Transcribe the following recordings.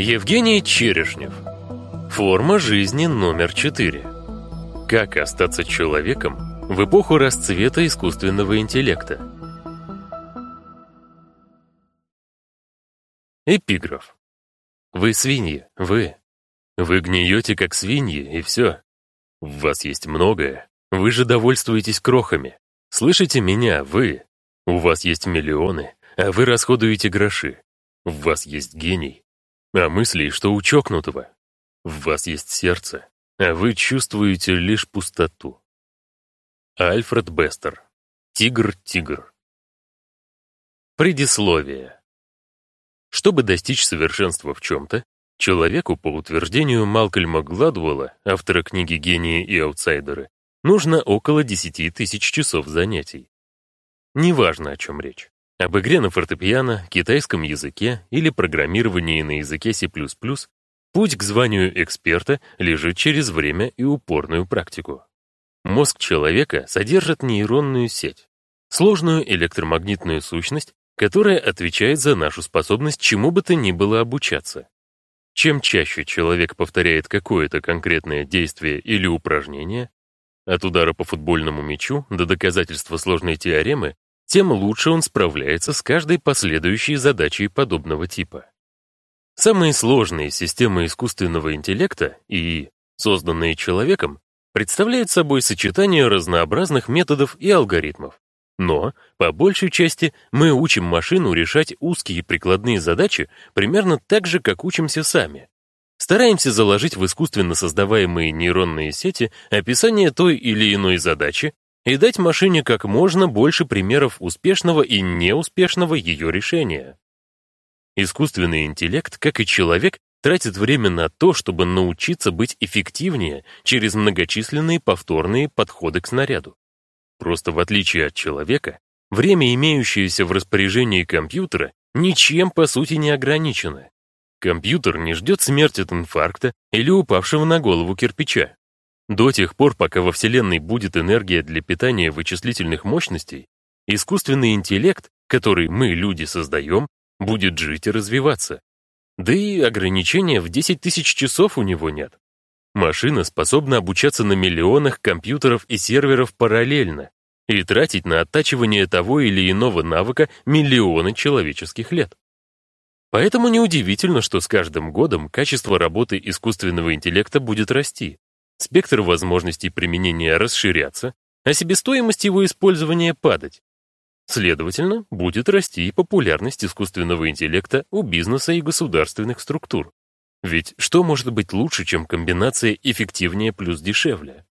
Евгений Черешнев. Форма жизни номер 4. Как остаться человеком в эпоху расцвета искусственного интеллекта? Эпиграф. Вы свиньи, вы. Вы гниете, как свиньи, и все. В вас есть многое. Вы же довольствуетесь крохами. Слышите меня, вы? У вас есть миллионы, а вы расходуете гроши. В вас есть гений, а мысли, что у чокнутого. В вас есть сердце, а вы чувствуете лишь пустоту. Альфред Бестер. Тигр-тигр. Предисловие. Чтобы достичь совершенства в чем-то, человеку, по утверждению Малкольма Гладуэлла, автора книги «Гении и аутсайдеры», нужно около 10 тысяч часов занятий. Неважно, о чем речь. Об игре на фортепиано, китайском языке или программировании на языке C++, путь к званию эксперта лежит через время и упорную практику. Мозг человека содержит нейронную сеть, сложную электромагнитную сущность, которая отвечает за нашу способность чему бы то ни было обучаться. Чем чаще человек повторяет какое-то конкретное действие или упражнение, от удара по футбольному мячу до доказательства сложной теоремы, тем лучше он справляется с каждой последующей задачей подобного типа. Самые сложные системы искусственного интеллекта, и созданные человеком, представляют собой сочетание разнообразных методов и алгоритмов. Но, по большей части, мы учим машину решать узкие прикладные задачи примерно так же, как учимся сами. Стараемся заложить в искусственно создаваемые нейронные сети описание той или иной задачи и дать машине как можно больше примеров успешного и неуспешного ее решения. Искусственный интеллект, как и человек, тратит время на то, чтобы научиться быть эффективнее через многочисленные повторные подходы к снаряду. Просто в отличие от человека, время, имеющееся в распоряжении компьютера, ничем по сути не ограничено. Компьютер не ждет смерти от инфаркта или упавшего на голову кирпича. До тех пор, пока во Вселенной будет энергия для питания вычислительных мощностей, искусственный интеллект, который мы, люди, создаем, будет жить и развиваться. Да и ограничения в 10 тысяч часов у него нет. Машина способна обучаться на миллионах компьютеров и серверов параллельно и тратить на оттачивание того или иного навыка миллионы человеческих лет. Поэтому неудивительно, что с каждым годом качество работы искусственного интеллекта будет расти, спектр возможностей применения расширяться, а себестоимость его использования падать. Следовательно, будет расти и популярность искусственного интеллекта у бизнеса и государственных структур. Ведь что может быть лучше, чем комбинация эффективнее плюс дешевле?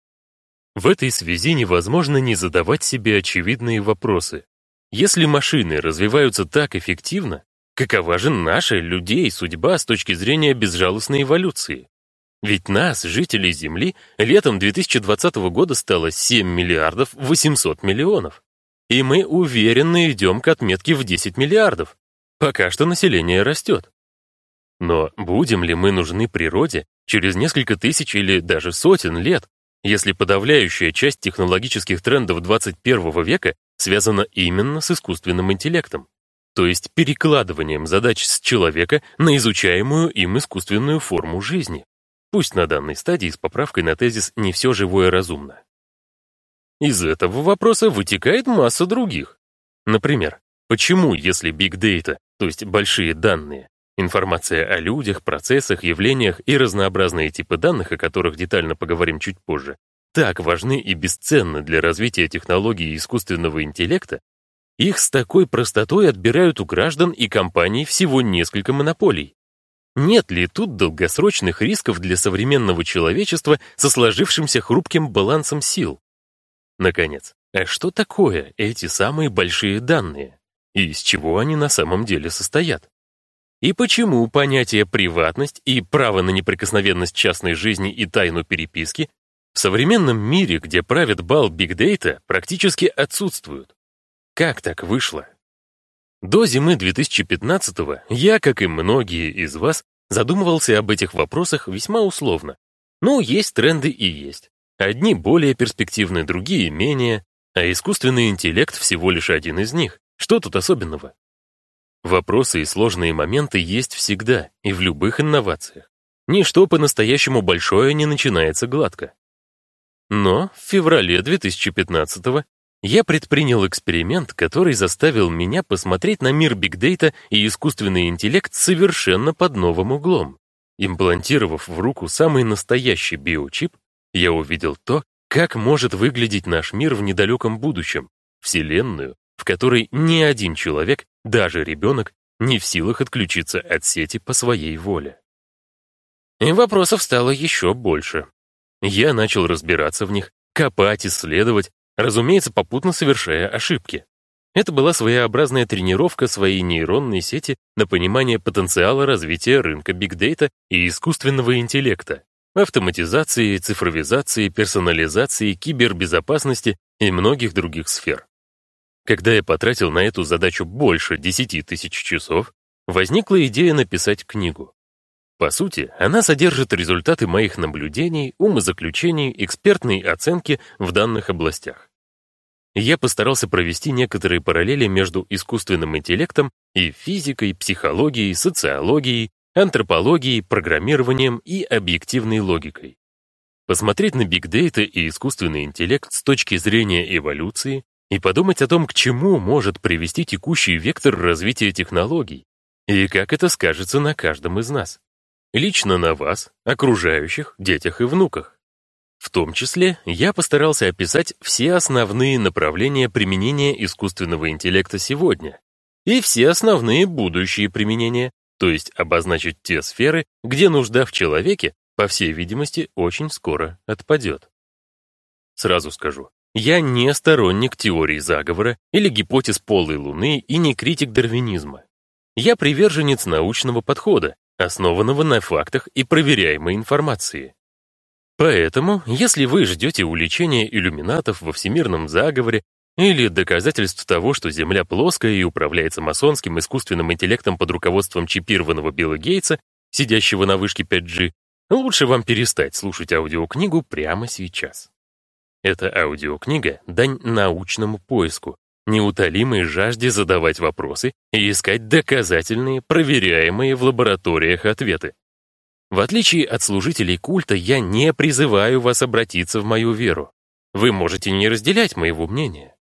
В этой связи невозможно не задавать себе очевидные вопросы. Если машины развиваются так эффективно, какова же наша, людей, судьба с точки зрения безжалостной эволюции? Ведь нас, жителей Земли, летом 2020 года стало 7 миллиардов 800 миллионов. И мы уверенно идем к отметке в 10 миллиардов. Пока что население растет. Но будем ли мы нужны природе через несколько тысяч или даже сотен лет, если подавляющая часть технологических трендов 21 века связана именно с искусственным интеллектом, то есть перекладыванием задач с человека на изучаемую им искусственную форму жизни? Пусть на данной стадии с поправкой на тезис «не все живое разумно». Из этого вопроса вытекает масса других. Например, почему, если big data, то есть большие данные, информация о людях, процессах, явлениях и разнообразные типы данных, о которых детально поговорим чуть позже, так важны и бесценны для развития технологий искусственного интеллекта, их с такой простотой отбирают у граждан и компаний всего несколько монополий. Нет ли тут долгосрочных рисков для современного человечества со сложившимся хрупким балансом сил? Наконец, а что такое эти самые большие данные? И из чего они на самом деле состоят? И почему понятия приватность и право на неприкосновенность частной жизни и тайну переписки в современном мире, где правит бал бигдейта, практически отсутствуют? Как так вышло? До зимы 2015-го я, как и многие из вас, задумывался об этих вопросах весьма условно. Ну, есть тренды и есть. Одни более перспективны, другие менее, а искусственный интеллект всего лишь один из них. Что тут особенного? Вопросы и сложные моменты есть всегда и в любых инновациях. Ничто по-настоящему большое не начинается гладко. Но в феврале 2015 я предпринял эксперимент, который заставил меня посмотреть на мир бигдейта и искусственный интеллект совершенно под новым углом. Имплантировав в руку самый настоящий биочип, я увидел то, как может выглядеть наш мир в недалеком будущем, вселенную, в которой ни один человек, даже ребенок, не в силах отключиться от сети по своей воле. И вопросов стало еще больше. Я начал разбираться в них, копать, исследовать, разумеется, попутно совершая ошибки. Это была своеобразная тренировка своей нейронной сети на понимание потенциала развития рынка бигдейта и искусственного интеллекта, автоматизации, цифровизации, персонализации, кибербезопасности и многих других сфер. Когда я потратил на эту задачу больше 10 тысяч часов, возникла идея написать книгу. По сути, она содержит результаты моих наблюдений, умозаключений, экспертной оценки в данных областях. Я постарался провести некоторые параллели между искусственным интеллектом и физикой, психологией, социологией, антропологией, программированием и объективной логикой. Посмотреть на бигдейта и искусственный интеллект с точки зрения эволюции и подумать о том, к чему может привести текущий вектор развития технологий и как это скажется на каждом из нас. Лично на вас, окружающих, детях и внуках. В том числе я постарался описать все основные направления применения искусственного интеллекта сегодня и все основные будущие применения, то есть обозначить те сферы, где нужда в человеке, по всей видимости, очень скоро отпадет. Сразу скажу, я не сторонник теории заговора или гипотез полой луны и не критик дарвинизма. Я приверженец научного подхода, основанного на фактах и проверяемой информации. Поэтому, если вы ждете уличения иллюминатов во всемирном заговоре или доказательств того, что Земля плоская и управляется масонским искусственным интеллектом под руководством чипированного Билла Гейтса, сидящего на вышке 5G, лучше вам перестать слушать аудиокнигу прямо сейчас. Эта аудиокнига — дань научному поиску, неутолимой жажде задавать вопросы и искать доказательные, проверяемые в лабораториях ответы. В отличие от служителей культа, я не призываю вас обратиться в мою веру. Вы можете не разделять моего мнения.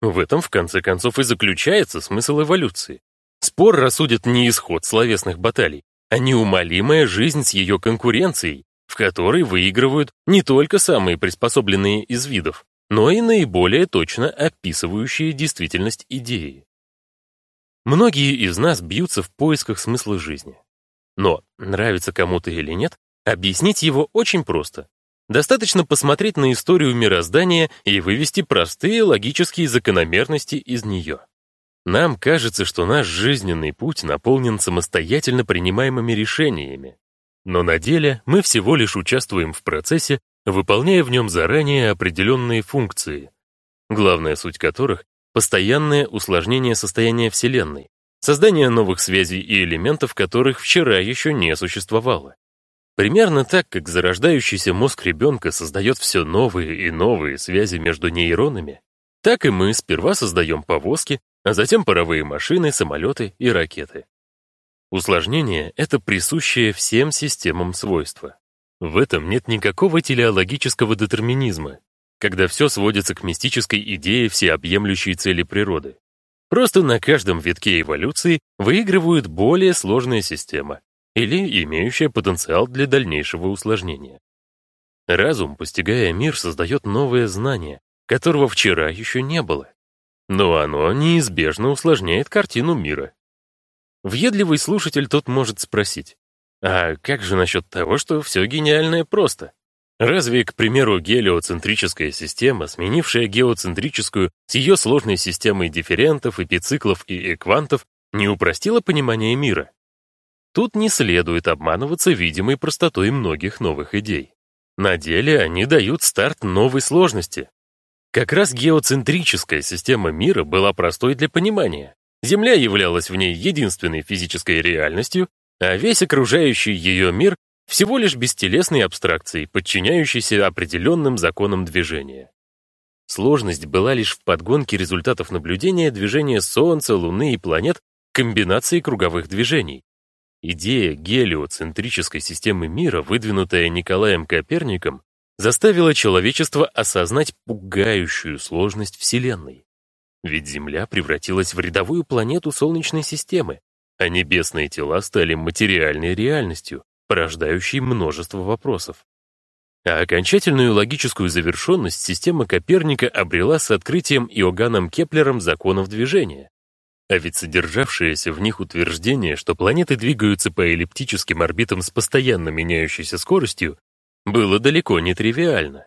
В этом, в конце концов, и заключается смысл эволюции. Спор рассудит не исход словесных баталий, а неумолимая жизнь с ее конкуренцией, в которой выигрывают не только самые приспособленные из видов, но и наиболее точно описывающие действительность идеи. Многие из нас бьются в поисках смысла жизни. Но, нравится кому-то или нет, объяснить его очень просто. Достаточно посмотреть на историю мироздания и вывести простые логические закономерности из нее. Нам кажется, что наш жизненный путь наполнен самостоятельно принимаемыми решениями. Но на деле мы всего лишь участвуем в процессе, выполняя в нем заранее определенные функции, главная суть которых — постоянное усложнение состояния Вселенной, создание новых связей и элементов, которых вчера еще не существовало. Примерно так, как зарождающийся мозг ребенка создает все новые и новые связи между нейронами, так и мы сперва создаем повозки, а затем паровые машины, самолеты и ракеты. Усложнение — это присущее всем системам свойства. В этом нет никакого телеологического детерминизма, когда все сводится к мистической идее всеобъемлющей цели природы. Просто на каждом витке эволюции выигрывает более сложная система или имеющая потенциал для дальнейшего усложнения. Разум, постигая мир, создает новое знание, которого вчера еще не было. Но оно неизбежно усложняет картину мира. Въедливый слушатель тот может спросить, а как же насчет того, что все гениальное просто? Разве, к примеру, гелиоцентрическая система, сменившая геоцентрическую с ее сложной системой дифферентов, эпициклов и эквантов, не упростила понимание мира? Тут не следует обманываться видимой простотой многих новых идей. На деле они дают старт новой сложности. Как раз геоцентрическая система мира была простой для понимания. Земля являлась в ней единственной физической реальностью, а весь окружающий ее мир всего лишь бестелесной абстракцией, подчиняющейся определенным законам движения. Сложность была лишь в подгонке результатов наблюдения движения Солнца, Луны и планет комбинации круговых движений. Идея гелиоцентрической системы мира, выдвинутая Николаем Коперником, заставила человечество осознать пугающую сложность Вселенной. Ведь Земля превратилась в рядовую планету Солнечной системы, а небесные тела стали материальной реальностью, порождающей множество вопросов. А окончательную логическую завершенность система Коперника обрела с открытием Иоганном Кеплером законов движения. А ведь содержавшееся в них утверждение, что планеты двигаются по эллиптическим орбитам с постоянно меняющейся скоростью, было далеко не тривиально.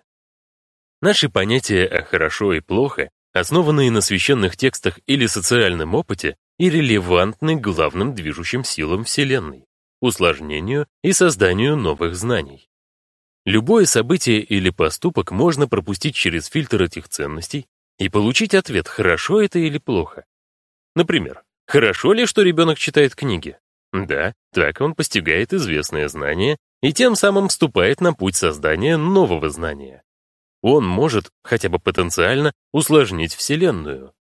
Наши понятия о «хорошо» и «плохо», основанные на священных текстах или социальном опыте, и релевантны главным движущим силам Вселенной — усложнению и созданию новых знаний. Любое событие или поступок можно пропустить через фильтр этих ценностей и получить ответ, хорошо это или плохо. Например, хорошо ли, что ребенок читает книги? Да, так он постигает известное знание и тем самым вступает на путь создания нового знания. Он может, хотя бы потенциально, усложнить Вселенную.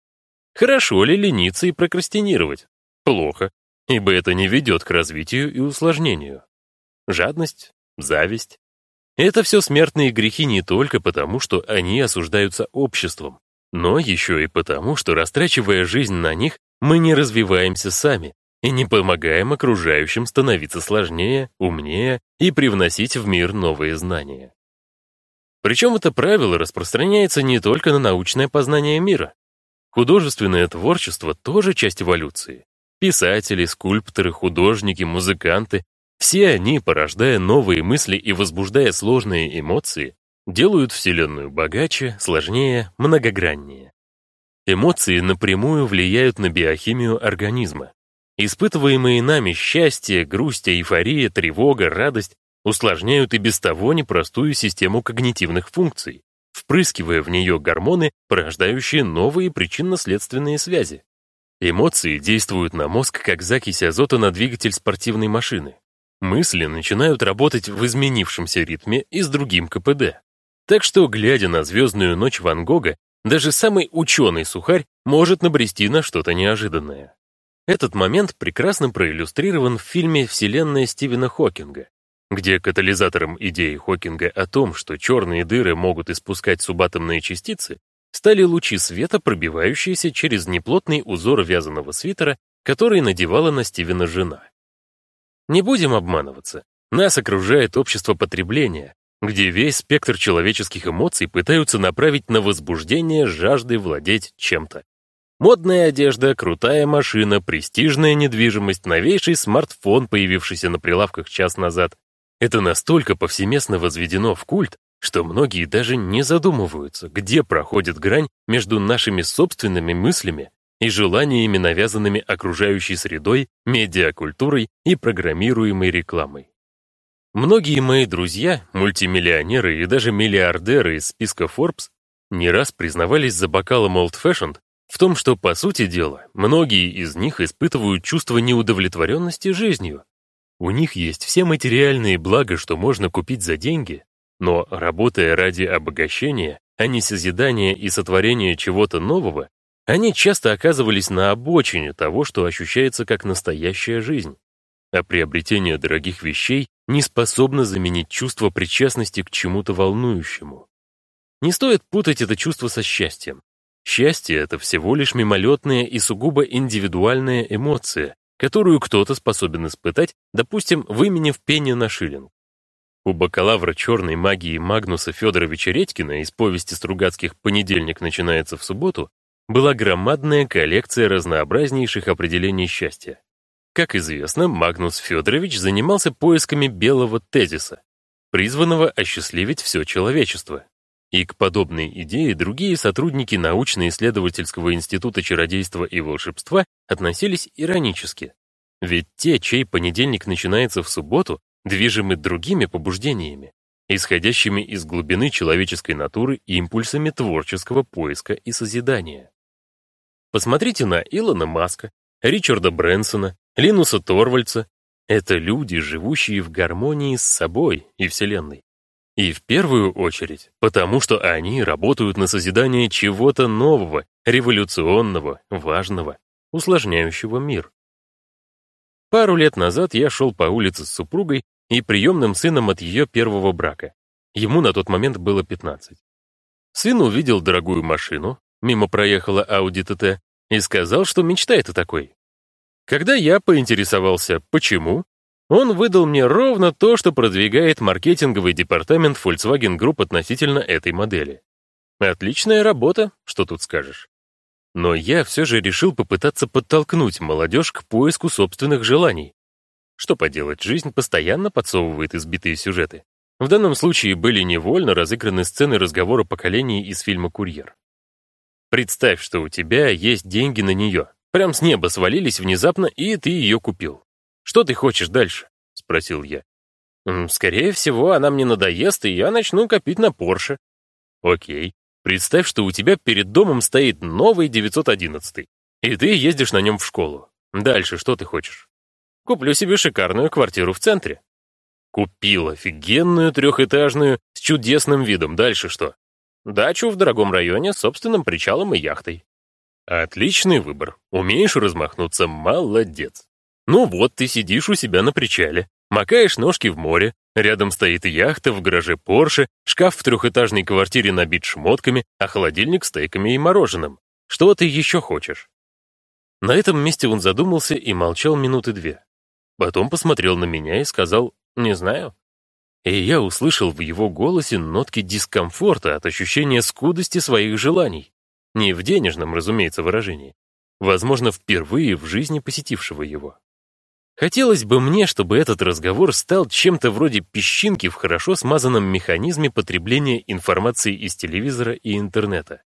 Хорошо ли лениться и прокрастинировать? Плохо, ибо это не ведет к развитию и усложнению. Жадность, зависть, это все смертные грехи не только потому, что они осуждаются обществом, но еще и потому, что, растрачивая жизнь на них, мы не развиваемся сами и не помогаем окружающим становиться сложнее, умнее и привносить в мир новые знания. Причем это правило распространяется не только на научное познание мира. Художественное творчество тоже часть эволюции. Писатели, скульпторы, художники, музыканты все они, порождая новые мысли и возбуждая сложные эмоции, делают Вселенную богаче, сложнее, многограннее. Эмоции напрямую влияют на биохимию организма. Испытываемые нами счастье, грусть, эйфория, тревога, радость усложняют и без того непростую систему когнитивных функций, впрыскивая в нее гормоны, порождающие новые причинно-следственные связи. Эмоции действуют на мозг как закись азота на двигатель спортивной машины. Мысли начинают работать в изменившемся ритме и с другим КПД. Так что, глядя на звездную ночь Ван Гога, даже самый ученый-сухарь может набрести на что-то неожиданное. Этот момент прекрасно проиллюстрирован в фильме «Вселенная Стивена Хокинга», где катализатором идеи Хокинга о том, что черные дыры могут испускать субатомные частицы, стали лучи света, пробивающиеся через неплотный узор вязаного свитера, который надевала на Стивена жена. Не будем обманываться. Нас окружает общество потребления, где весь спектр человеческих эмоций пытаются направить на возбуждение жажды владеть чем-то. Модная одежда, крутая машина, престижная недвижимость, новейший смартфон, появившийся на прилавках час назад. Это настолько повсеместно возведено в культ, что многие даже не задумываются, где проходит грань между нашими собственными мыслями и желаниями, навязанными окружающей средой, медиакультурой и программируемой рекламой. Многие мои друзья, мультимиллионеры и даже миллиардеры из списка Forbes не раз признавались за бокалом Old Fashioned в том, что, по сути дела, многие из них испытывают чувство неудовлетворенности жизнью. У них есть все материальные блага, что можно купить за деньги, но, работая ради обогащения, а не созидания и сотворения чего-то нового, они часто оказывались на обочине того, что ощущается как настоящая жизнь. А приобретение дорогих вещей не способно заменить чувство причастности к чему-то волнующему. Не стоит путать это чувство со счастьем. Счастье — это всего лишь мимолетная и сугубо индивидуальная эмоция, которую кто-то способен испытать, допустим, выменив пенни на шиллинг. У бакалавра черной магии Магнуса Федоровича Редькина из повести Стругацких «Понедельник начинается в субботу» была громадная коллекция разнообразнейших определений счастья. Как известно, Магнус Федорович занимался поисками белого тезиса, призванного осчастливить все человечество. И к подобной идее другие сотрудники научно-исследовательского института чародейства и волшебства относились иронически. Ведь те, чей понедельник начинается в субботу, движимы другими побуждениями, исходящими из глубины человеческой натуры и импульсами творческого поиска и созидания. Посмотрите на Илона Маска, Ричарда Брэнсона, Линуса Торвальца. Это люди, живущие в гармонии с собой и Вселенной. И в первую очередь, потому что они работают на созидание чего-то нового, революционного, важного, усложняющего мир. Пару лет назад я шел по улице с супругой и приемным сыном от ее первого брака. Ему на тот момент было 15. Сын увидел дорогую машину, мимо проехала Audi TT, и сказал, что мечтает о такой. Когда я поинтересовался, почему, он выдал мне ровно то, что продвигает маркетинговый департамент Volkswagen Group относительно этой модели. Отличная работа, что тут скажешь. Но я все же решил попытаться подтолкнуть молодежь к поиску собственных желаний. Что поделать, жизнь постоянно подсовывает избитые сюжеты. В данном случае были невольно разыграны сцены разговора поколений из фильма «Курьер». Представь, что у тебя есть деньги на нее. Прям с неба свалились внезапно, и ты ее купил. Что ты хочешь дальше? Спросил я. Скорее всего, она мне надоест, и я начну копить на Порше. Окей. Представь, что у тебя перед домом стоит новый 911, и ты ездишь на нем в школу. Дальше что ты хочешь? Куплю себе шикарную квартиру в центре. Купил офигенную трехэтажную с чудесным видом. Дальше что? Дачу в дорогом районе с собственным причалом и яхтой. Отличный выбор. Умеешь размахнуться, молодец. Ну вот, ты сидишь у себя на причале, макаешь ножки в море, Рядом стоит яхта, в гараже Порше, шкаф в трехэтажной квартире набит шмотками, а холодильник стейками и мороженым. Что ты еще хочешь? На этом месте он задумался и молчал минуты две. Потом посмотрел на меня и сказал «не знаю». И я услышал в его голосе нотки дискомфорта от ощущения скудости своих желаний. Не в денежном, разумеется, выражении. Возможно, впервые в жизни посетившего его. Хотелось бы мне, чтобы этот разговор стал чем-то вроде песчинки в хорошо смазанном механизме потребления информации из телевизора и интернета.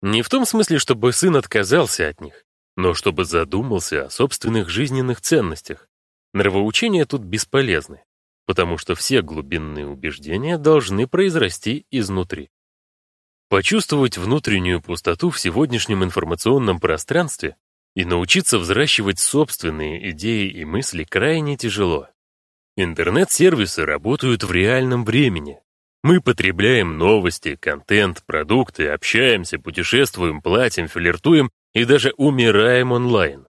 Не в том смысле, чтобы сын отказался от них, но чтобы задумался о собственных жизненных ценностях. Нравоучения тут бесполезны, потому что все глубинные убеждения должны произрасти изнутри. Почувствовать внутреннюю пустоту в сегодняшнем информационном пространстве и научиться взращивать собственные идеи и мысли крайне тяжело. Интернет-сервисы работают в реальном времени. Мы потребляем новости, контент, продукты, общаемся, путешествуем, платим, флиртуем и даже умираем онлайн.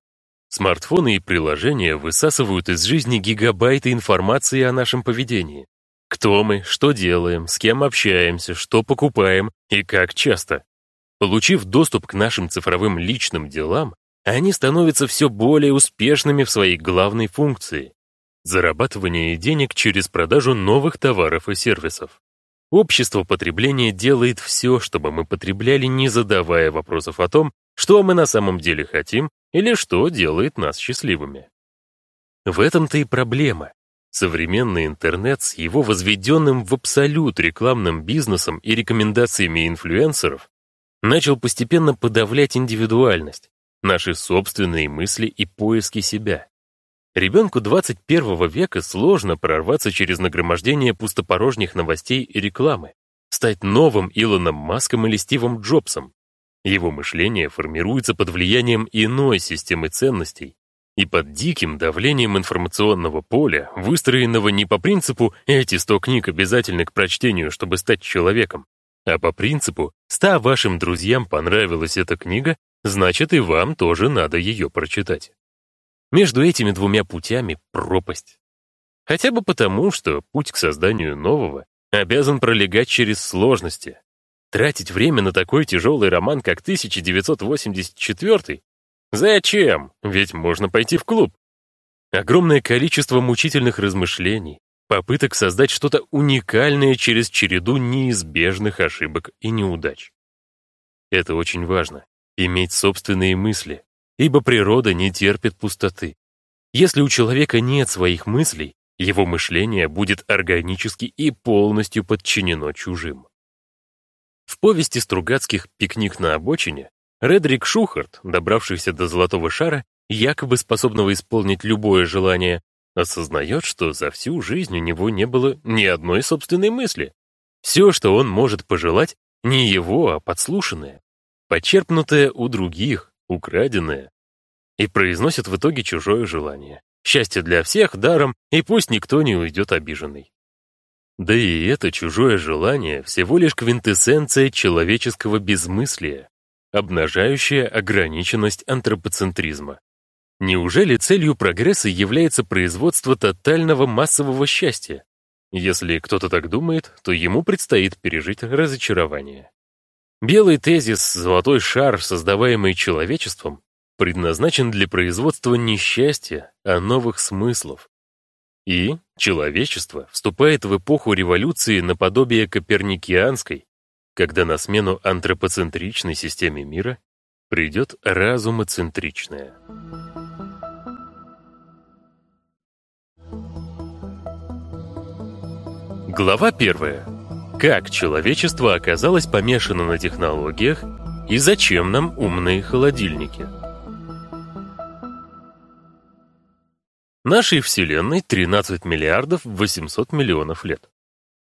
Смартфоны и приложения высасывают из жизни гигабайты информации о нашем поведении. Кто мы, что делаем, с кем общаемся, что покупаем и как часто. Получив доступ к нашим цифровым личным делам, они становятся все более успешными в своей главной функции – зарабатывание денег через продажу новых товаров и сервисов. Общество потребления делает все, чтобы мы потребляли, не задавая вопросов о том, что мы на самом деле хотим или что делает нас счастливыми. В этом-то и проблема. Современный интернет с его возведенным в абсолют рекламным бизнесом и рекомендациями инфлюенсеров начал постепенно подавлять индивидуальность, наши собственные мысли и поиски себя. Ребенку 21 века сложно прорваться через нагромождение пустопорожних новостей и рекламы, стать новым Илоном Маском или Стивом Джобсом. Его мышление формируется под влиянием иной системы ценностей и под диким давлением информационного поля, выстроенного не по принципу «эти 100 книг обязательны к прочтению, чтобы стать человеком», а по принципу «ста вашим друзьям понравилась эта книга, значит и вам тоже надо ее прочитать. Между этими двумя путями пропасть. Хотя бы потому, что путь к созданию нового обязан пролегать через сложности. Тратить время на такой тяжелый роман, как 1984 Зачем? Ведь можно пойти в клуб. Огромное количество мучительных размышлений, попыток создать что-то уникальное через череду неизбежных ошибок и неудач. Это очень важно иметь собственные мысли, ибо природа не терпит пустоты. Если у человека нет своих мыслей, его мышление будет органически и полностью подчинено чужим. В повести Стругацких «Пикник на обочине» Редрик Шухарт, добравшийся до золотого шара, якобы способного исполнить любое желание, осознает, что за всю жизнь у него не было ни одной собственной мысли. Все, что он может пожелать, не его, а подслушанное почерпнутое у других, украденное, и произносит в итоге чужое желание. Счастье для всех даром, и пусть никто не уйдет обиженный. Да и это чужое желание всего лишь квинтэссенция человеческого безмыслия, обнажающая ограниченность антропоцентризма. Неужели целью прогресса является производство тотального массового счастья? Если кто-то так думает, то ему предстоит пережить разочарование. Белый тезис «золотой шар», создаваемый человечеством, предназначен для производства не счастья, а новых смыслов. И человечество вступает в эпоху революции наподобие коперникианской, когда на смену антропоцентричной системе мира придет разумоцентричная. Глава первая. Как человечество оказалось помешано на технологиях и зачем нам умные холодильники? Нашей Вселенной 13 миллиардов 800 миллионов лет.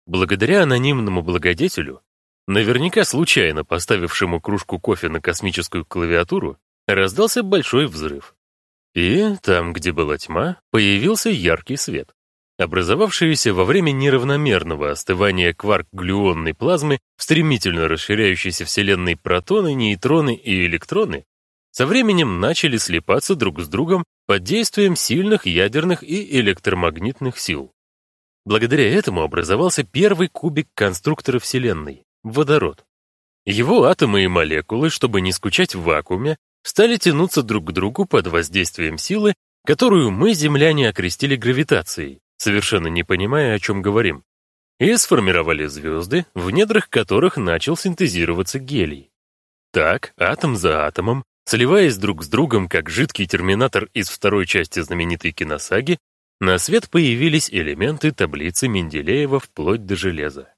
Благодаря анонимному благодетелю, наверняка случайно поставившему кружку кофе на космическую клавиатуру, раздался большой взрыв. И там, где была тьма, появился яркий свет. Образовавшиеся во время неравномерного остывания кварк-глюонной плазмы в стремительно расширяющейся Вселенной протоны, нейтроны и электроны со временем начали слипаться друг с другом под действием сильных ядерных и электромагнитных сил. Благодаря этому образовался первый кубик конструктора Вселенной — водород. Его атомы и молекулы, чтобы не скучать в вакууме, стали тянуться друг к другу под воздействием силы, которую мы, земляне, окрестили гравитацией, совершенно не понимая, о чем говорим, и сформировали звезды, в недрах которых начал синтезироваться гелий. Так, атом за атомом, сливаясь друг с другом, как жидкий терминатор из второй части знаменитой киносаги, на свет появились элементы таблицы Менделеева вплоть до железа.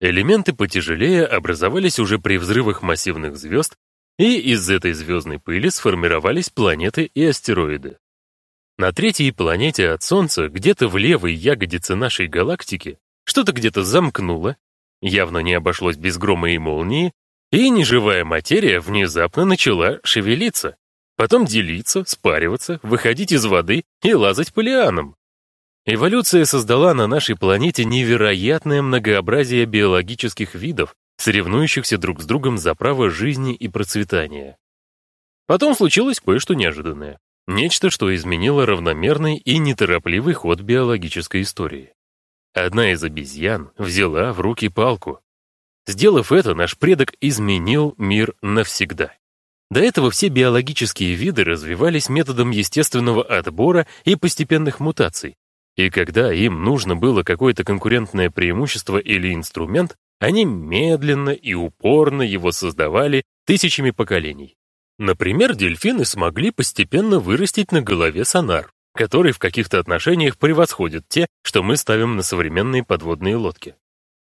Элементы потяжелее образовались уже при взрывах массивных звезд, и из этой звездной пыли сформировались планеты и астероиды. На третьей планете от Солнца, где-то в левой ягодице нашей галактики, что-то где-то замкнуло, явно не обошлось без грома и молнии, и неживая материя внезапно начала шевелиться, потом делиться, спариваться, выходить из воды и лазать по лианам. Эволюция создала на нашей планете невероятное многообразие биологических видов, соревнующихся друг с другом за право жизни и процветания. Потом случилось кое-что неожиданное. Нечто, что изменило равномерный и неторопливый ход биологической истории. Одна из обезьян взяла в руки палку. Сделав это, наш предок изменил мир навсегда. До этого все биологические виды развивались методом естественного отбора и постепенных мутаций. И когда им нужно было какое-то конкурентное преимущество или инструмент, они медленно и упорно его создавали тысячами поколений. Например, дельфины смогли постепенно вырастить на голове сонар, который в каких-то отношениях превосходит те, что мы ставим на современные подводные лодки.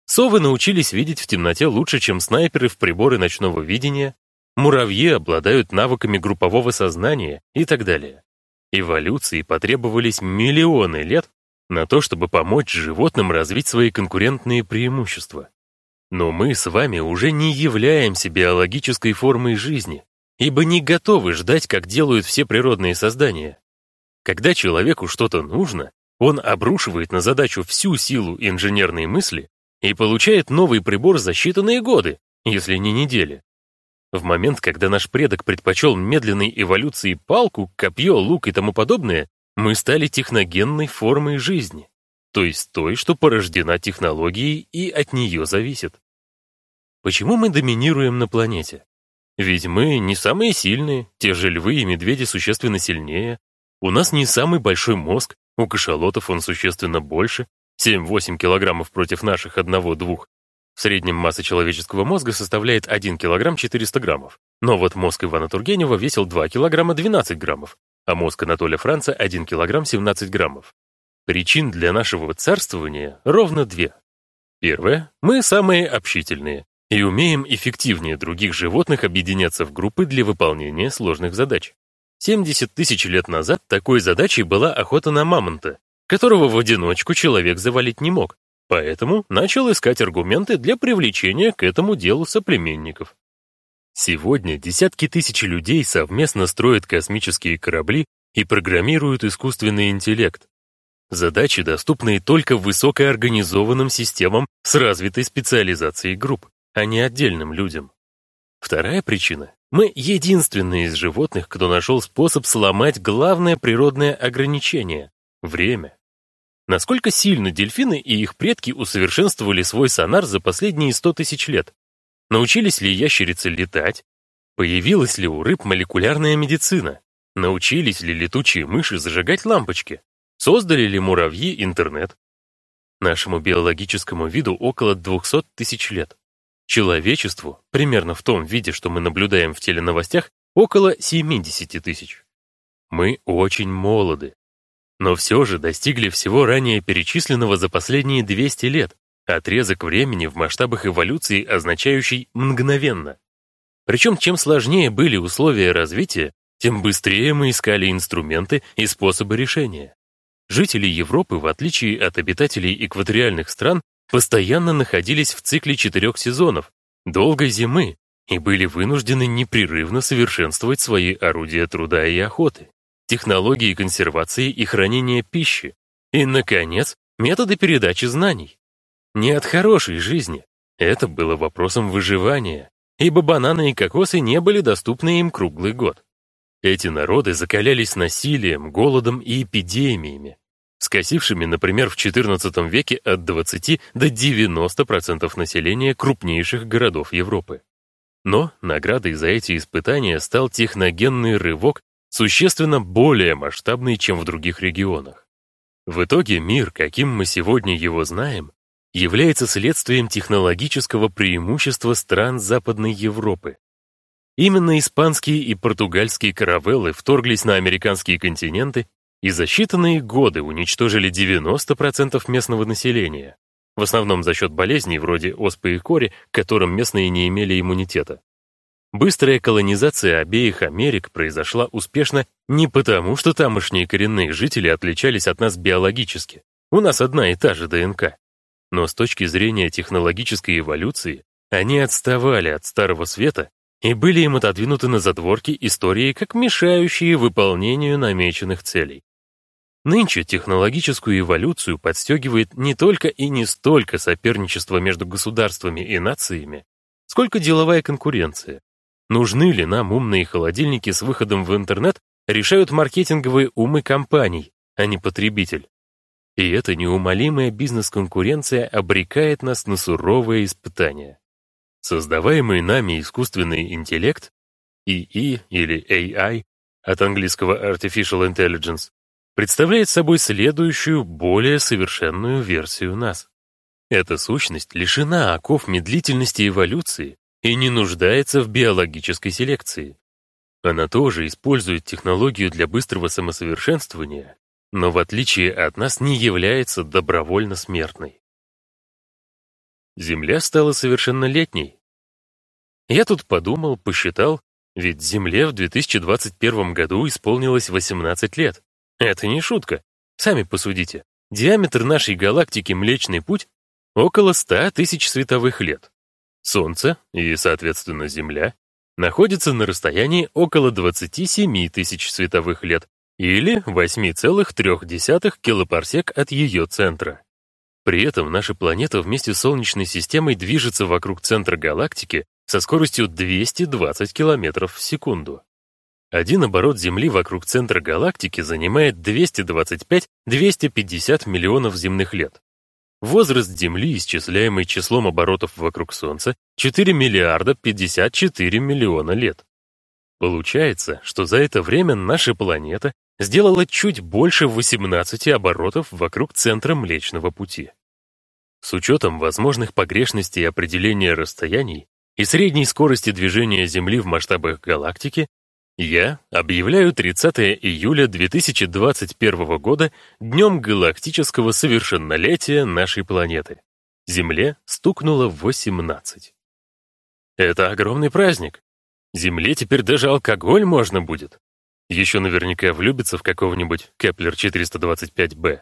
Совы научились видеть в темноте лучше, чем снайперы в приборы ночного видения, муравьи обладают навыками группового сознания и так далее. Эволюции потребовались миллионы лет на то, чтобы помочь животным развить свои конкурентные преимущества. Но мы с вами уже не являемся биологической формой жизни, ибо не готовы ждать, как делают все природные создания. Когда человеку что-то нужно, он обрушивает на задачу всю силу инженерной мысли и получает новый прибор за считанные годы, если не недели. В момент, когда наш предок предпочел медленной эволюции палку, копье, лук и тому подобное, мы стали техногенной формой жизни, то есть той, что порождена технологией и от нее зависит. Почему мы доминируем на планете? Ведь мы не самые сильные, те же львы и медведи существенно сильнее. У нас не самый большой мозг, у кашалотов он существенно больше, 7-8 килограммов против наших 1-2. В среднем масса человеческого мозга составляет 1 килограмм 400 граммов. Но вот мозг Ивана Тургенева весил 2 килограмма 12 граммов, а мозг Анатолия Франца 1 килограмм 17 граммов. Причин для нашего царствования ровно две. Первое. Мы самые общительные и умеем эффективнее других животных объединяться в группы для выполнения сложных задач. 70 тысяч лет назад такой задачей была охота на мамонта, которого в одиночку человек завалить не мог, поэтому начал искать аргументы для привлечения к этому делу соплеменников. Сегодня десятки тысяч людей совместно строят космические корабли и программируют искусственный интеллект. Задачи, доступные только высокоорганизованным системам с развитой специализацией групп а не отдельным людям. Вторая причина — Мы единственные из животных, кто нашел способ сломать главное природное ограничение — время. Насколько сильно дельфины и их предки усовершенствовали свой сонар за последние 100 тысяч лет? Научились ли ящерицы летать? Появилась ли у рыб молекулярная медицина? Научились ли летучие мыши зажигать лампочки? Создали ли муравьи интернет? Нашему биологическому виду около 200 тысяч лет. Человечеству, примерно в том виде, что мы наблюдаем в теленовостях, около 70 тысяч. Мы очень молоды, но все же достигли всего ранее перечисленного за последние 200 лет, отрезок времени в масштабах эволюции, означающий «мгновенно». Причем чем сложнее были условия развития, тем быстрее мы искали инструменты и способы решения. Жители Европы, в отличие от обитателей экваториальных стран, постоянно находились в цикле четырех сезонов, долгой зимы, и были вынуждены непрерывно совершенствовать свои орудия труда и охоты технологии консервации и хранения пищи и, наконец, методы передачи знаний. Не от хорошей жизни. Это было вопросом выживания, ибо бананы и кокосы не были доступны им круглый год. Эти народы закалялись насилием, голодом и эпидемиями, скосившими, например, в XIV веке от 20 до 90% населения крупнейших городов Европы. Но наградой за эти испытания стал техногенный рывок существенно более масштабный, чем в других регионах. В итоге мир, каким мы сегодня его знаем, является следствием технологического преимущества стран Западной Европы. Именно испанские и португальские каравеллы вторглись на американские континенты и за считанные годы уничтожили 90% местного населения, в основном за счет болезней вроде оспы и кори, к которым местные не имели иммунитета. Быстрая колонизация обеих Америк произошла успешно не потому, что тамошние коренные жители отличались от нас биологически. У нас одна и та же ДНК. Но с точки зрения технологической эволюции, они отставали от Старого Света и были им отодвинуты на задворки истории как мешающие выполнению намеченных целей. Нынче технологическую эволюцию подстегивает не только и не столько соперничество между государствами и нациями, сколько деловая конкуренция. Нужны ли нам умные холодильники с выходом в интернет, решают маркетинговые умы компаний, а не потребитель. И эта неумолимая бизнес-конкуренция обрекает нас на суровые испытания. Создаваемый нами искусственный интеллект, ИИ или AI, от английского Artificial Intelligence, представляет собой следующую, более совершенную версию нас. Эта сущность лишена оков медлительности эволюции и не нуждается в биологической селекции. Она тоже использует технологию для быстрого самосовершенствования, но в отличие от нас не является добровольно смертной. Земля стала совершенно летней. Я тут подумал, посчитал, ведь Земле в 2021 году исполнилось 18 лет. Это не шутка. Сами посудите. Диаметр нашей галактики Млечный Путь около 100 тысяч световых лет. Солнце и, соответственно, Земля находятся на расстоянии около 27 тысяч световых лет или 8,3 килопарсек от ее центра. При этом наша планета вместе с Солнечной системой движется вокруг центра галактики со скоростью 220 км в секунду. Один оборот Земли вокруг центра галактики занимает 225-250 миллионов земных лет. Возраст Земли, исчисляемый числом оборотов вокруг Солнца, 4 миллиарда 54 миллиона лет. Получается, что за это время наша планета сделала чуть больше 18 оборотов вокруг центра Млечного Пути. С учетом возможных погрешностей определения расстояний и средней скорости движения Земли в масштабах галактики, я объявляю 30 июля 2021 года Днем галактического совершеннолетия нашей планеты. Земле стукнуло 18. Это огромный праздник. Земле теперь даже алкоголь можно будет. Еще наверняка влюбится в какого-нибудь Кеплер 425b.